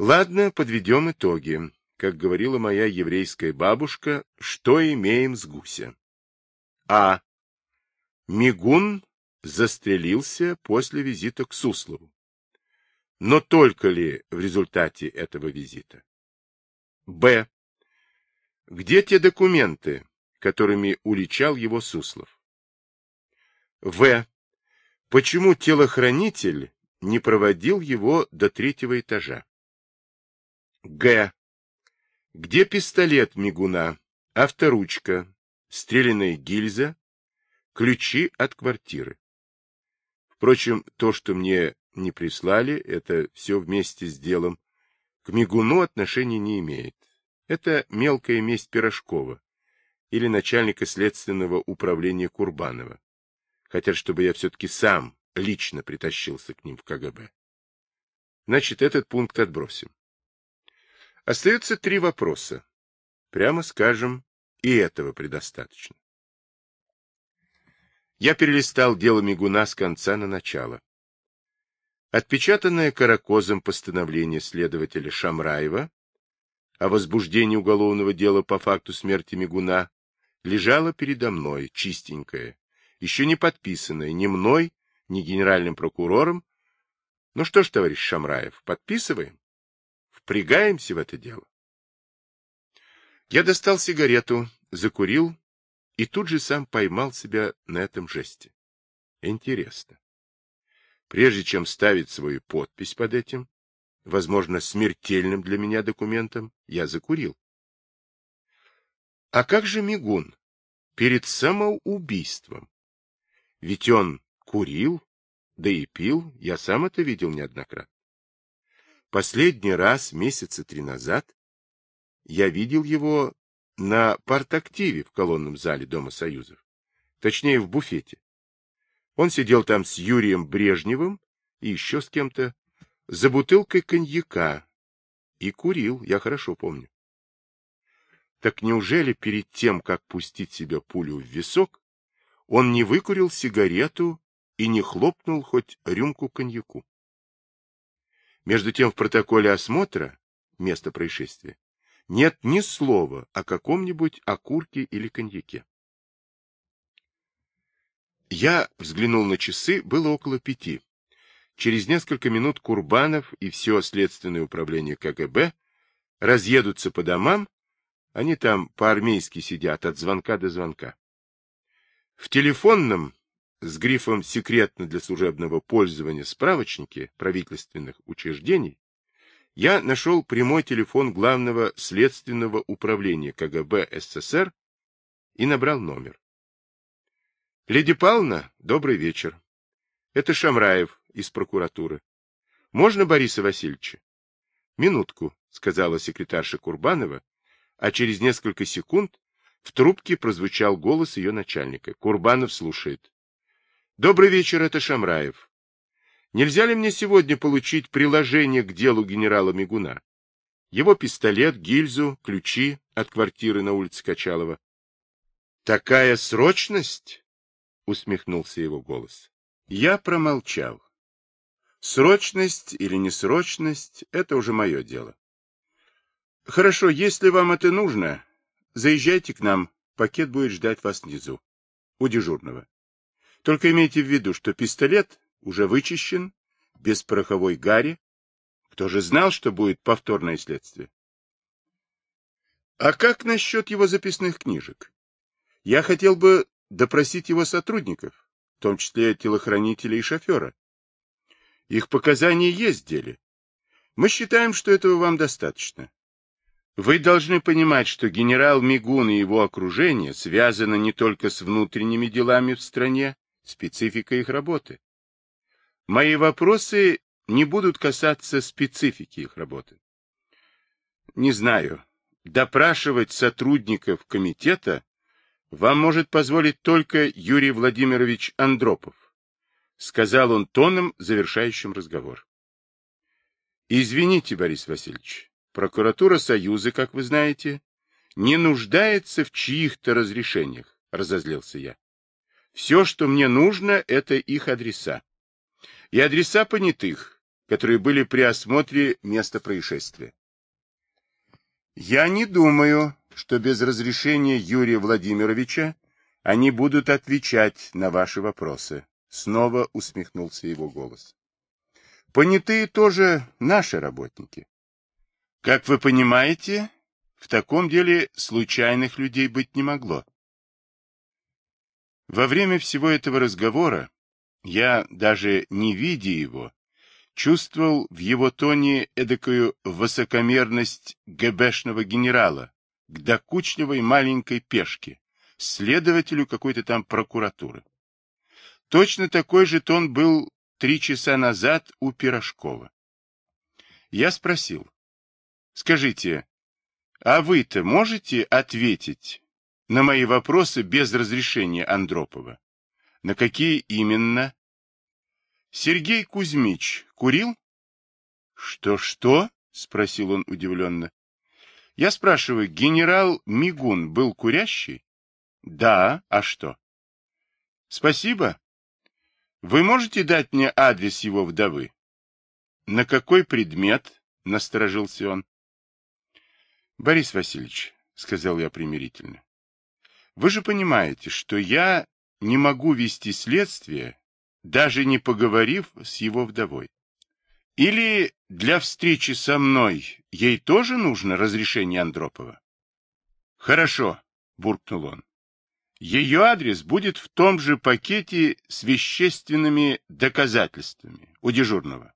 Ладно, подведем итоги. Как говорила моя еврейская бабушка, что имеем с гуся? А. Мигун застрелился после визита к Суслову. Но только ли в результате этого визита? Б. Где те документы, которыми уличал его Суслов? В. Почему телохранитель не проводил его до третьего этажа? Г. Где пистолет Мигуна, авторучка, стреляная гильза, ключи от квартиры? Впрочем, то, что мне не прислали, это все вместе с делом, к Мигуну отношения не имеет. Это мелкая месть Пирожкова или начальника следственного управления Курбанова. Хотят, чтобы я все-таки сам лично притащился к ним в КГБ. Значит, этот пункт отбросим. Остается три вопроса. Прямо скажем, и этого предостаточно. Я перелистал дело Мигуна с конца на начало. Отпечатанное каракозом постановление следователя Шамраева о возбуждении уголовного дела по факту смерти Мигуна лежало передо мной, чистенькое, еще не подписанное ни мной, ни генеральным прокурором. Ну что ж, товарищ Шамраев, подписываем? Впрягаемся в это дело. Я достал сигарету, закурил и тут же сам поймал себя на этом жесте. Интересно. Прежде чем ставить свою подпись под этим, возможно, смертельным для меня документом, я закурил. А как же Мигун перед самоубийством? Ведь он курил, да и пил, я сам это видел неоднократно. Последний раз, месяца три назад, я видел его на партактиве в колонном зале Дома Союзов, точнее в буфете. Он сидел там с Юрием Брежневым и еще с кем-то, за бутылкой коньяка, и курил, я хорошо помню. Так неужели перед тем, как пустить себе пулю в висок, он не выкурил сигарету и не хлопнул хоть рюмку коньяку? Между тем в протоколе осмотра места происшествия нет ни слова о каком-нибудь окурке или коньяке. Я взглянул на часы, было около пяти. Через несколько минут Курбанов и все следственное управление КГБ разъедутся по домам, они там по-армейски сидят от звонка до звонка. В телефонном с грифом «Секретно для служебного пользования» справочнике правительственных учреждений я нашел прямой телефон главного следственного управления КГБ СССР и набрал номер. Леди Павловна, добрый вечер. Это Шамраев из прокуратуры. Можно Бориса Васильевича? Минутку, сказала секретарша Курбанова, а через несколько секунд в трубке прозвучал голос ее начальника. Курбанов слушает. Добрый вечер, это Шамраев. Нельзя ли мне сегодня получить приложение к делу генерала Мигуна? Его пистолет, гильзу, ключи от квартиры на улице Качалова. Такая срочность? усмехнулся его голос. Я промолчал. Срочность или несрочность — это уже мое дело. Хорошо, если вам это нужно, заезжайте к нам, пакет будет ждать вас внизу, у дежурного. Только имейте в виду, что пистолет уже вычищен, без пороховой гари. Кто же знал, что будет повторное следствие? А как насчет его записных книжек? Я хотел бы допросить его сотрудников, в том числе телохранителя и шофера. Их показания есть в деле. Мы считаем, что этого вам достаточно. Вы должны понимать, что генерал Мигун и его окружение связаны не только с внутренними делами в стране, спецификой их работы. Мои вопросы не будут касаться специфики их работы. Не знаю, допрашивать сотрудников комитета вам может позволить только Юрий Владимирович Андропов, сказал он тоном, завершающим разговор. Извините, Борис Васильевич, прокуратура Союза, как вы знаете, не нуждается в чьих-то разрешениях, разозлился я. Все, что мне нужно, это их адреса. И адреса понятых, которые были при осмотре места происшествия. Я не думаю, что без разрешения Юрия Владимировича они будут отвечать на ваши вопросы. Снова усмехнулся его голос. Понятые тоже наши работники. Как вы понимаете, в таком деле случайных людей быть не могло. Во время всего этого разговора я, даже не видя его, чувствовал в его тоне эдакую высокомерность ГБшного генерала к докучливой маленькой пешке, следователю какой-то там прокуратуры. Точно такой же тон был три часа назад у Пирожкова. Я спросил, скажите, а вы-то можете ответить на мои вопросы без разрешения Андропова? На какие именно? Сергей Кузьмич курил? Что-что? Спросил он удивленно. Я спрашиваю, генерал Мигун был курящий? Да, а что? Спасибо. Вы можете дать мне адрес его вдовы? На какой предмет? Насторожился он. Борис Васильевич, сказал я примирительно, вы же понимаете, что я не могу вести следствие, даже не поговорив с его вдовой. Или для встречи со мной ей тоже нужно разрешение Андропова? Хорошо, буркнул он. Ее адрес будет в том же пакете с вещественными доказательствами у дежурного.